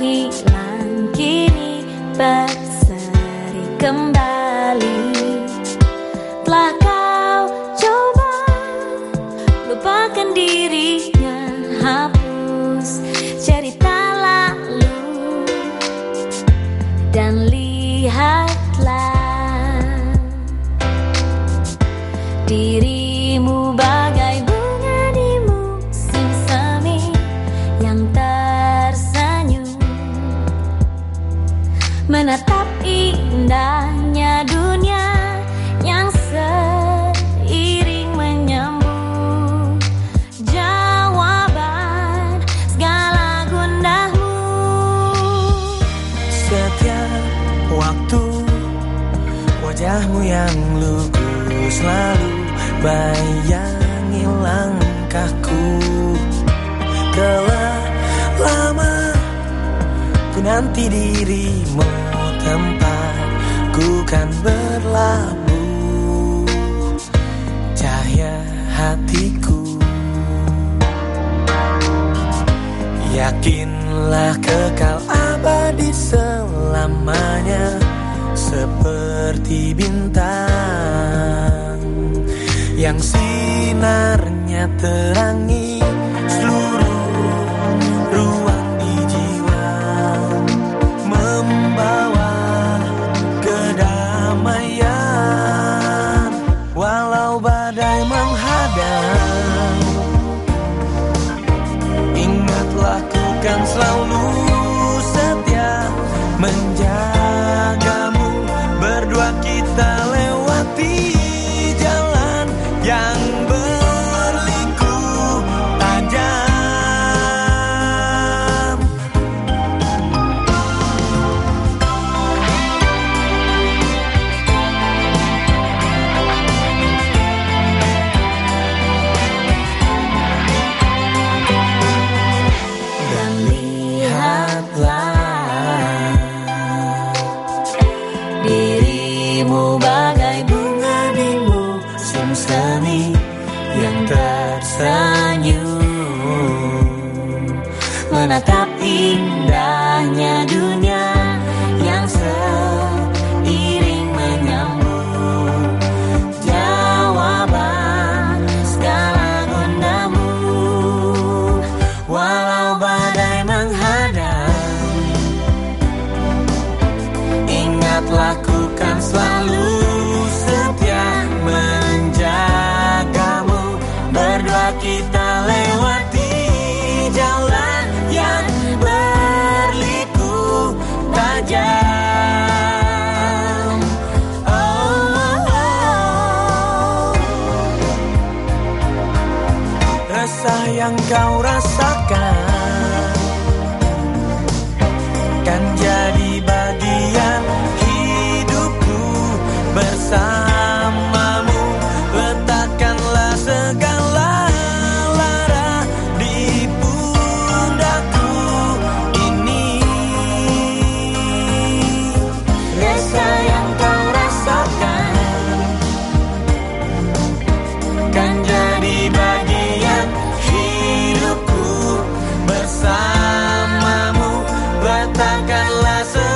hilang kini berseri kembali. Telah kau coba lupakan dirinya Hapus cerita lalu Dan lihatlah Dirimu bagai Menatap indahnya dunia Yang seiring menyambut Jawaban segala gundahmu Setiap waktu Wajahmu yang lugu selalu bayangi langkahku. Telah nanti dirimu tempat ku kan berlabuh. Cahaya hatiku. Yakinlah kekal abadi selamanya Seperti bintang Yang sinarnya terangi Seluruh tersenyum Menatap indahnya dunia Yang seiring menyambut Jawaban segala gundamu. Walau badai menghadang Ingat lakukan selalu resah yang kau rasakan Kan jadi rasakanlah semua